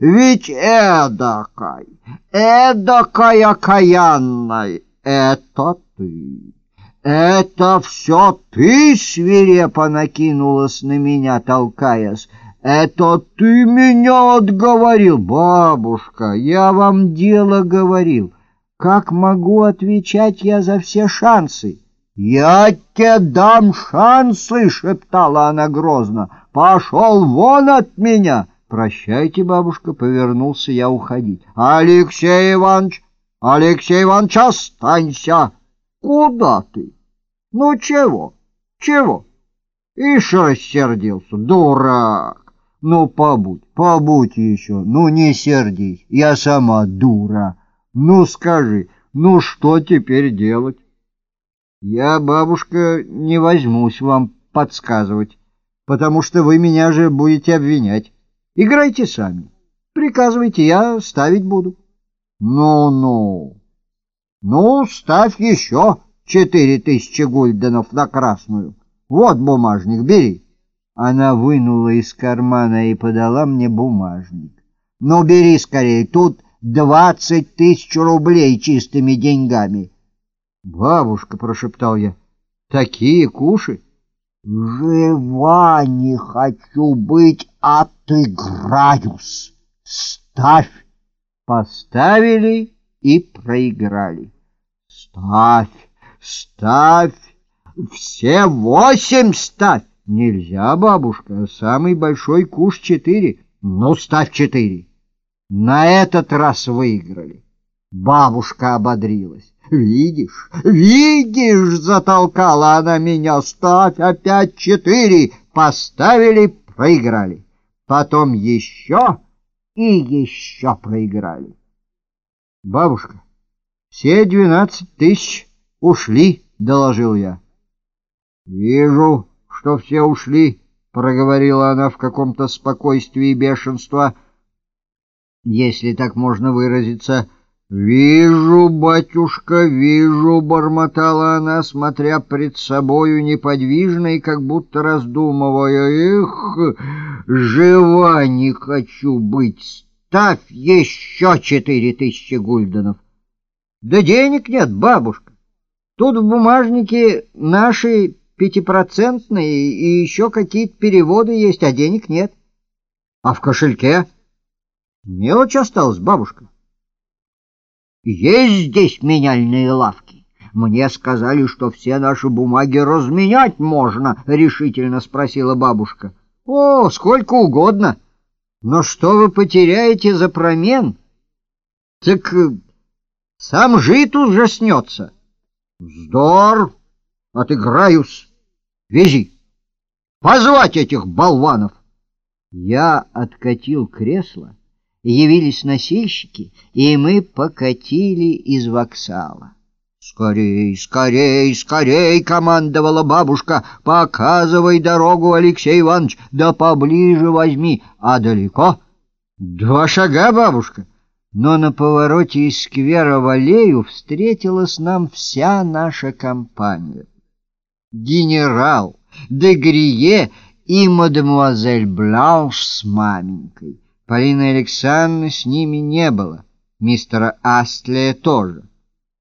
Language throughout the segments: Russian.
Ведь эдакой, эдакой окаянной, это ты. Это все ты свирепо накинулась на меня, толкаясь. Это ты меня отговорил, бабушка, я вам дело говорил. Как могу отвечать я за все шансы? «Я тебе дам шансы!» — шептала она грозно. «Пошел вон от меня!» «Прощайте, бабушка!» — повернулся я уходить. «Алексей Иванович! Алексей Иванович, останься!» «Куда ты? Ну чего? Чего?» Ишь рассердился, дурак! Ну, побудь, побудь еще, ну не сердись, я сама дура. Ну скажи, ну что теперь делать? Я, бабушка, не возьмусь вам подсказывать, потому что вы меня же будете обвинять. Играйте сами. Приказывайте, я ставить буду. Ну-ну. Ну, ставь еще четыре тысячи гульденов на красную. Вот бумажник, бери. Она вынула из кармана и подала мне бумажник. Ну, бери скорее, тут двадцать тысяч рублей чистыми деньгами. «Бабушка», — прошептал я, — «такие куши!» «Жива не хочу быть, отыграюсь! Ставь!» Поставили и проиграли. «Ставь! Ставь! Все восемь ставь!» «Нельзя, бабушка, самый большой куш четыре». «Ну, ставь четыре!» На этот раз выиграли. Бабушка ободрилась. «Видишь, видишь!» — затолкала она меня. «Ставь опять четыре!» Поставили, проиграли. Потом еще и еще проиграли. «Бабушка, все двенадцать тысяч ушли», — доложил я. «Вижу, что все ушли», — проговорила она в каком-то спокойствии бешенства. «Если так можно выразиться...» «Вижу, батюшка, вижу», — бормотала она, смотря пред собою неподвижно и как будто раздумывая. «Эх, жива не хочу быть, ставь еще четыре тысячи гульденов». «Да денег нет, бабушка. Тут в бумажнике наши пятипроцентные и еще какие-то переводы есть, а денег нет. А в кошельке мелочь осталась, бабушка». Есть здесь меняльные лавки. Мне сказали, что все наши бумаги разменять можно, — решительно спросила бабушка. О, сколько угодно. Но что вы потеряете за промен? Так э, сам жит ужаснется. Вздор! Отыграюсь. Вези. Позвать этих болванов. Я откатил кресло явились носильщики, и мы покатили из воксала. «Скорей, скорей, скорей!» — командовала бабушка. «Показывай дорогу, Алексей Иванович, да поближе возьми. А далеко?» «Два шага, бабушка!» Но на повороте из сквера в аллею встретилась нам вся наша компания. Генерал, Дегрие и мадемуазель Бланш с маменькой. Полины Александровны с ними не было, мистера Астлия тоже.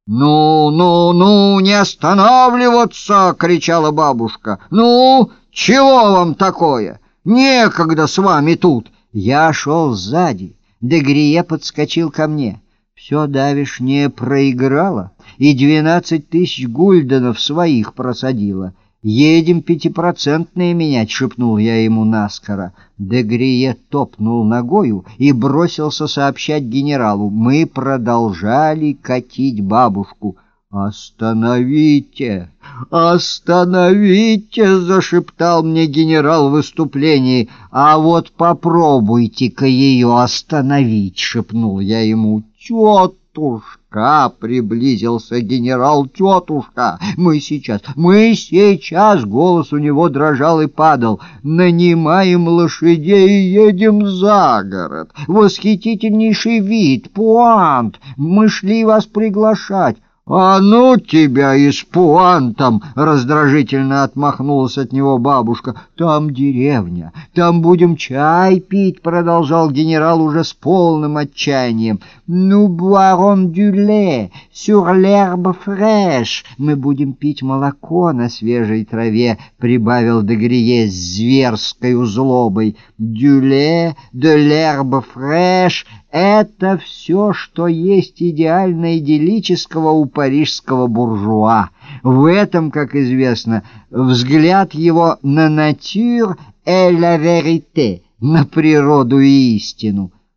«Ну, ну, ну, не останавливаться!» — кричала бабушка. «Ну, чего вам такое? Некогда с вами тут!» Я шел сзади, Дегрие подскочил ко мне. Все давишнее проиграла и двенадцать тысяч гульденов своих просадила — «Едем пятипроцентные менять», — шепнул я ему наскоро. Дегрие топнул ногою и бросился сообщать генералу. Мы продолжали катить бабушку. «Остановите! Остановите!» — зашептал мне генерал в выступлении. «А вот попробуйте-ка ее остановить!» — шепнул я ему. «Тетушка!» Тетушка!» — приблизился генерал тетушка. «Мы сейчас, мы сейчас!» — голос у него дрожал и падал. «Нанимаем лошадей и едем за город. Восхитительнейший вид, пуант! Мы шли вас приглашать. «А ну тебя и с пуантом!» — раздражительно отмахнулась от него бабушка. «Там деревня, там будем чай пить», — продолжал генерал уже с полным отчаянием. «Ну, буарон дюле, сюр l'herbe фреш, мы будем пить молоко на свежей траве», — прибавил Дегрие с зверской злобой. «Дюле, де l'herbe фреш — это все, что есть идеально идиллического у парижского буржуа. В этом, как известно, взгляд его на натюр et la vérité, на природу и истину.